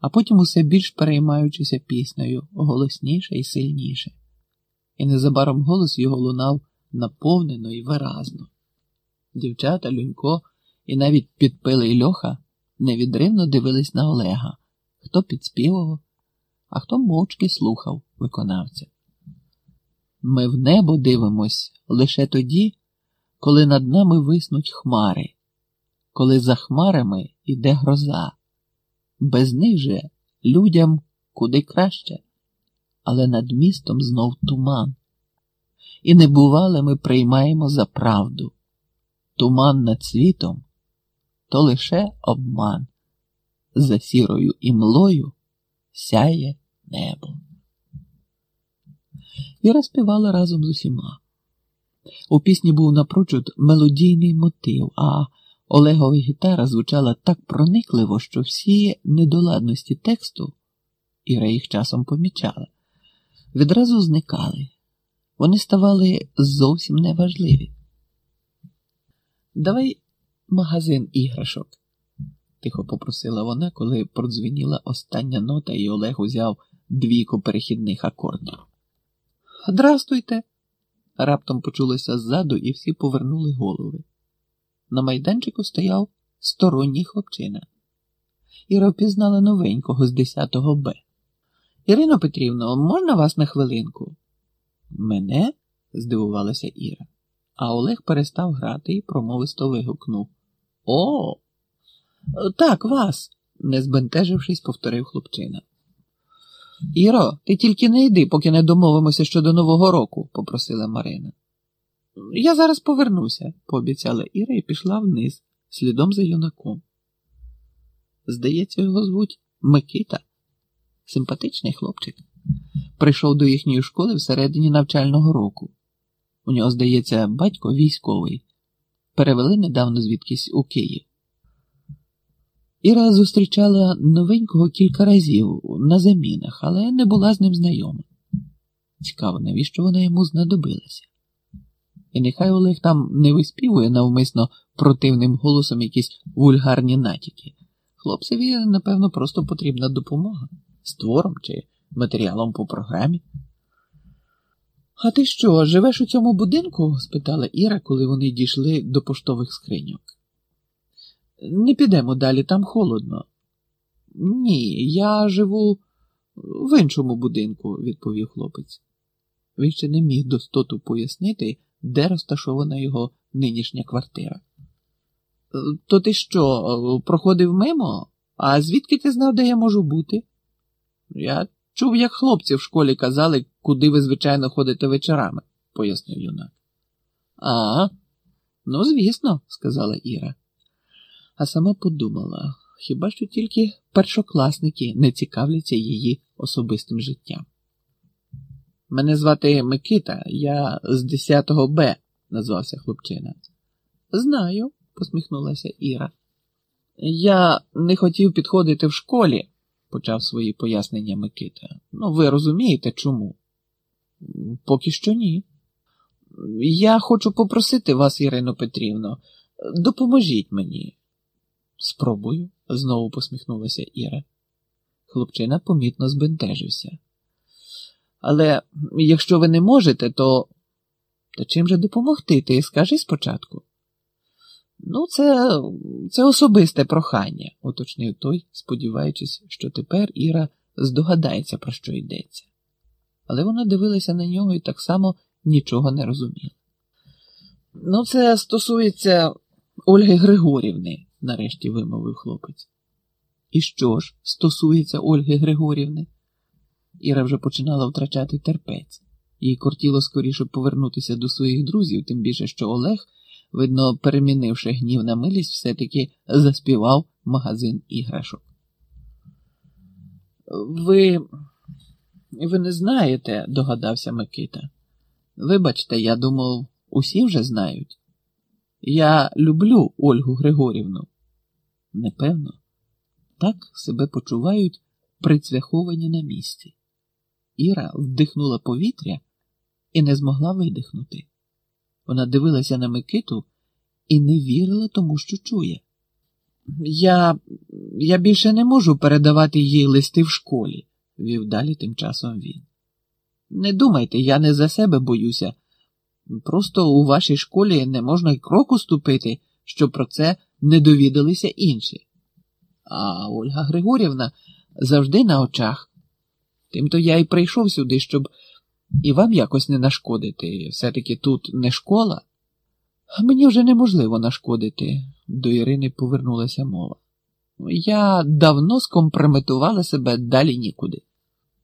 а потім усе більш переймаючися піснею, голосніше і сильніше. І незабаром голос його лунав наповнено і виразно. Дівчата, Люнько і навіть підпилий льоха невідривно дивились на Олега, хто підспівував, а хто мовчки слухав виконавця. Ми в небо дивимось лише тоді, коли над нами виснуть хмари, коли за хмарами іде гроза. Без них же людям куди краще, але над містом знов туман. І небувале ми приймаємо за правду. Туман над світом то лише обман. За сірою імлою сяє небо. Іра співала разом з усіма. У пісні був напрочуд мелодійний мотив, а Олегова гітара звучала так проникливо, що всі недоладності тексту, Іра їх часом помічала, відразу зникали. Вони ставали зовсім неважливі. Давай магазин іграшок, тихо попросила вона, коли продзвеніла остання нота, і Олег узяв двійко перехідних акордів. Здрастуйте! раптом почулося ззаду, і всі повернули голови. На майданчику стояв сторонній хлопчина. Іра впізнала новенького з 10 Б. Ірино Петрівно, можна вас на хвилинку? Мене? здивувалася Іра. А Олег перестав грати і промовисто вигукнув. О, так, вас, не збентежившись, повторив хлопчина. Іро, ти тільки не йди, поки не домовимося щодо Нового року, попросила Марина. Я зараз повернуся, пообіцяла Іра і пішла вниз, слідом за юнаком. Здається, його звуть Микита, симпатичний хлопчик. Прийшов до їхньої школи всередині навчального року. У нього, здається, батько військовий. Перевели недавно звідкись у Київ. Іра зустрічала новенького кілька разів на замінах, але не була з ним знайома. Цікаво, навіщо вона йому знадобилася? І нехай Олег там не виспівує навмисно противним голосом якісь вульгарні натяки. Хлопцеві, напевно, просто потрібна допомога з твором чи матеріалом по програмі. А ти що, живеш у цьому будинку? спитала Іра, коли вони дійшли до поштових скриньок. Не підемо далі, там холодно. Ні, я живу в іншому будинку, відповів хлопець. Він ще не міг достоту пояснити, де розташована його нинішня квартира. То ти що, проходив мимо? А звідки ти знав, де я можу бути? Я чув, як хлопці в школі казали, куди ви, звичайно, ходите вечорами, пояснив юнак. А, ну, звісно, сказала Іра а сама подумала, хіба що тільки першокласники не цікавляться її особистим життям. Мене звати Микита, я з 10 Б, назвався хлопчина. Знаю, посміхнулася Іра. Я не хотів підходити в школі, почав свої пояснення Микита. Ну, ви розумієте чому? Поки що ні. Я хочу попросити вас, Ірино Петрівно, допоможіть мені. Спробую, знову посміхнулася Іра. Хлопчина помітно збентежився. Але якщо ви не можете, то то чим же допомогти? Ти скажи спочатку. Ну, це це особисте прохання, уточнив той, сподіваючись, що тепер Іра здогадається, про що йдеться. Але вона дивилася на нього і так само нічого не розуміла. Ну, це стосується Ольги Григорівни нарешті вимовив хлопець. І що ж стосується Ольги Григорівни? Іра вже починала втрачати терпець, їй кортіло скоріше повернутися до своїх друзів, тим більше, що Олег, видно, перемінивши гнів на милість, все-таки заспівав магазин іграшок. Ви ви не знаєте, догадався Микита. Вибачте, я думав, усі вже знають. Я люблю Ольгу Григорівну. Непевно, так себе почувають прицвяховані на місці. Іра вдихнула повітря і не змогла видихнути. Вона дивилася на Микиту і не вірила тому, що чує. Я я більше не можу передавати їй листи в школі, вів далі тим часом він. Не думайте, я не за себе боюся. Просто у вашій школі не можна й кроку ступити, щоб про це не довідалися інші. А Ольга Григорівна завжди на очах. Тимто я й прийшов сюди, щоб і вам якось не нашкодити. Все-таки тут не школа. Мені вже неможливо нашкодити, до Ірини повернулася мова. Я давно скомпрометувала себе далі нікуди.